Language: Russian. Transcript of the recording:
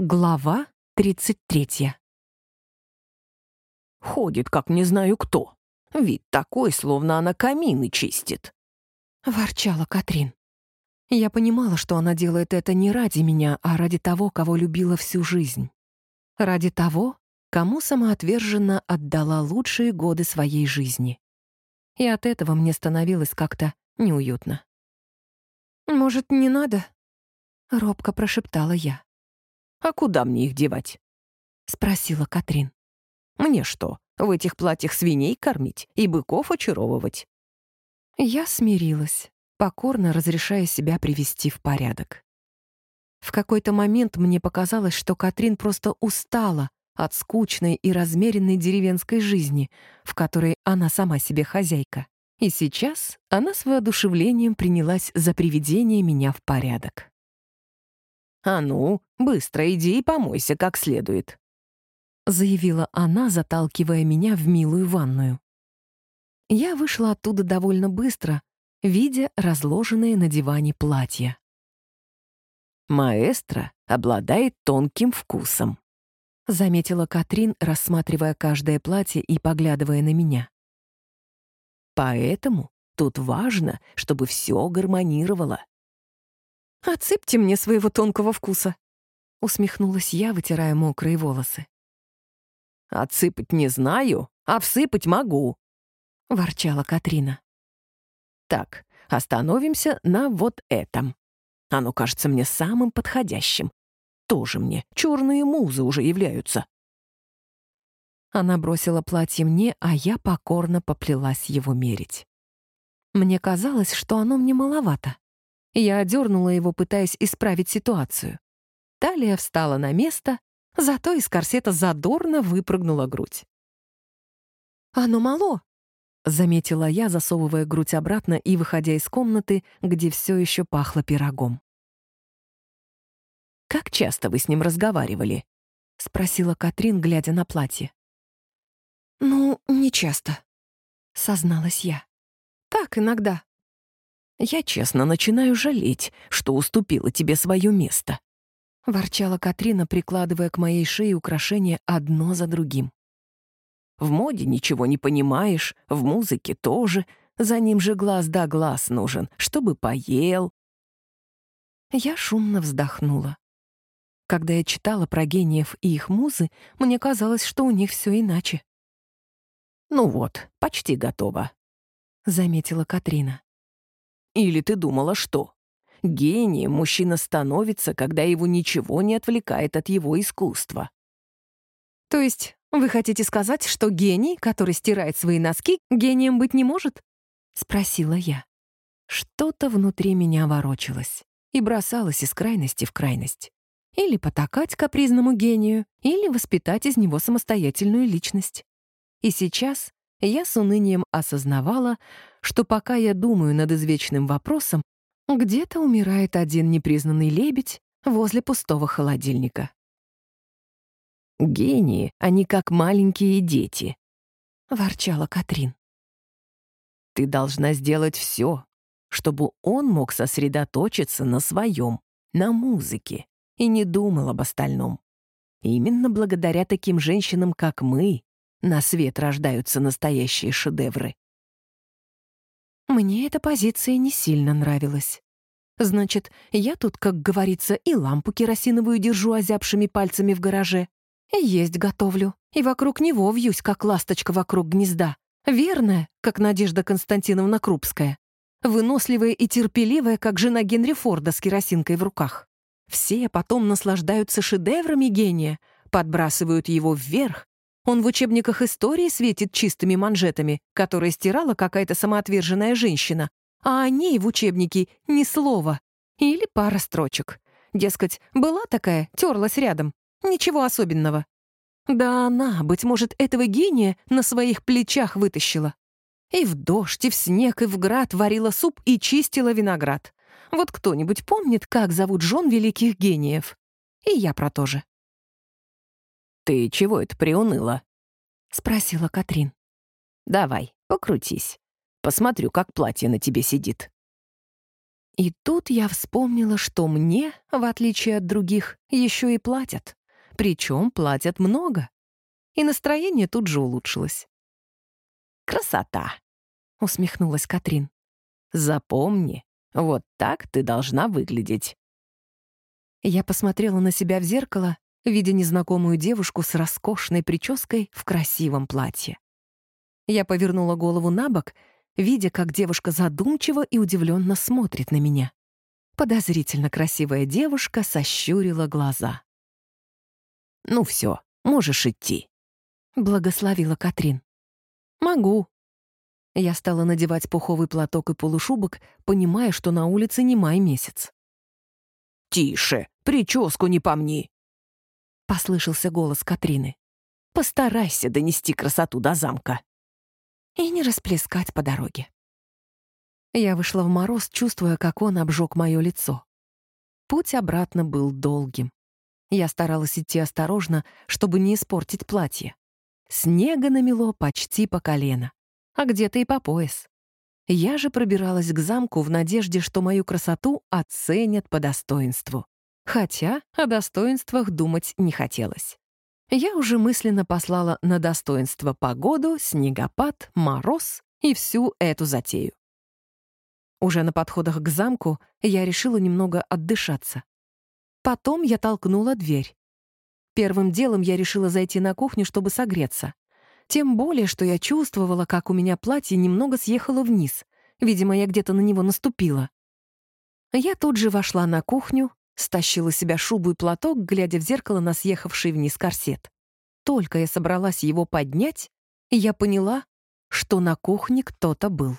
Глава 33. Ходит, как не знаю кто. Вид такой, словно она камины чистит. Ворчала Катрин. Я понимала, что она делает это не ради меня, а ради того, кого любила всю жизнь. Ради того, кому самоотверженно отдала лучшие годы своей жизни. И от этого мне становилось как-то неуютно. «Может, не надо?» — робко прошептала я. «А куда мне их девать?» — спросила Катрин. «Мне что, в этих платьях свиней кормить и быков очаровывать?» Я смирилась, покорно разрешая себя привести в порядок. В какой-то момент мне показалось, что Катрин просто устала от скучной и размеренной деревенской жизни, в которой она сама себе хозяйка. И сейчас она с воодушевлением принялась за приведение меня в порядок. «А ну, быстро иди и помойся как следует», — заявила она, заталкивая меня в милую ванную. Я вышла оттуда довольно быстро, видя разложенные на диване платья. «Маэстро обладает тонким вкусом», — заметила Катрин, рассматривая каждое платье и поглядывая на меня. «Поэтому тут важно, чтобы все гармонировало. «Отсыпьте мне своего тонкого вкуса», — усмехнулась я, вытирая мокрые волосы. «Отсыпать не знаю, а всыпать могу», — ворчала Катрина. «Так, остановимся на вот этом. Оно кажется мне самым подходящим. Тоже мне черные музы уже являются». Она бросила платье мне, а я покорно поплелась его мерить. Мне казалось, что оно мне маловато. Я одернула его, пытаясь исправить ситуацию. Талия встала на место, зато из корсета задорно выпрыгнула грудь. «Оно мало», — заметила я, засовывая грудь обратно и выходя из комнаты, где все еще пахло пирогом. «Как часто вы с ним разговаривали?» — спросила Катрин, глядя на платье. «Ну, не часто», — созналась я. «Так, иногда». Я честно начинаю жалеть, что уступила тебе свое место», — ворчала Катрина, прикладывая к моей шее украшения одно за другим. «В моде ничего не понимаешь, в музыке тоже. За ним же глаз да глаз нужен, чтобы поел». Я шумно вздохнула. Когда я читала про гениев и их музы, мне казалось, что у них все иначе. «Ну вот, почти готово», — заметила Катрина. Или ты думала, что? Гением мужчина становится, когда его ничего не отвлекает от его искусства. То есть вы хотите сказать, что гений, который стирает свои носки, гением быть не может? Спросила я. Что-то внутри меня ворочалось и бросалось из крайности в крайность. Или потакать капризному гению, или воспитать из него самостоятельную личность. И сейчас я с унынием осознавала, что пока я думаю над извечным вопросом, где-то умирает один непризнанный лебедь возле пустого холодильника. «Гении, они как маленькие дети», — ворчала Катрин. «Ты должна сделать все, чтобы он мог сосредоточиться на своем, на музыке, и не думал об остальном. Именно благодаря таким женщинам, как мы, на свет рождаются настоящие шедевры. Мне эта позиция не сильно нравилась. Значит, я тут, как говорится, и лампу керосиновую держу озябшими пальцами в гараже, и есть готовлю, и вокруг него вьюсь, как ласточка вокруг гнезда. Верная, как Надежда Константиновна Крупская. Выносливая и терпеливая, как жена Генри Форда с керосинкой в руках. Все потом наслаждаются шедеврами гения, подбрасывают его вверх, он в учебниках истории светит чистыми манжетами, которые стирала какая-то самоотверженная женщина, а о ней в учебнике ни слова. Или пара строчек. Дескать, была такая, терлась рядом. Ничего особенного. Да она, быть может, этого гения на своих плечах вытащила. И в дождь, и в снег, и в град варила суп и чистила виноград. Вот кто-нибудь помнит, как зовут жен великих гениев? И я про то же. «Ты чего это приуныла?» — спросила Катрин. «Давай, покрутись. Посмотрю, как платье на тебе сидит». И тут я вспомнила, что мне, в отличие от других, еще и платят. Причем платят много. И настроение тут же улучшилось. «Красота!» — усмехнулась Катрин. «Запомни, вот так ты должна выглядеть». Я посмотрела на себя в зеркало, видя незнакомую девушку с роскошной прической в красивом платье. Я повернула голову на бок видя, как девушка задумчиво и удивленно смотрит на меня. Подозрительно красивая девушка сощурила глаза. «Ну все, можешь идти», — благословила Катрин. «Могу». Я стала надевать пуховый платок и полушубок, понимая, что на улице не май месяц. «Тише, прическу не помни!» — послышался голос Катрины. «Постарайся донести красоту до замка» и не расплескать по дороге. Я вышла в мороз, чувствуя, как он обжег мое лицо. Путь обратно был долгим. Я старалась идти осторожно, чтобы не испортить платье. Снега намело почти по колено, а где-то и по пояс. Я же пробиралась к замку в надежде, что мою красоту оценят по достоинству. Хотя о достоинствах думать не хотелось. Я уже мысленно послала на достоинство погоду, снегопад, мороз и всю эту затею. Уже на подходах к замку я решила немного отдышаться. Потом я толкнула дверь. Первым делом я решила зайти на кухню, чтобы согреться. Тем более, что я чувствовала, как у меня платье немного съехало вниз. Видимо, я где-то на него наступила. Я тут же вошла на кухню, Стащила себя шубу и платок, глядя в зеркало на съехавший вниз корсет. Только я собралась его поднять, и я поняла, что на кухне кто-то был.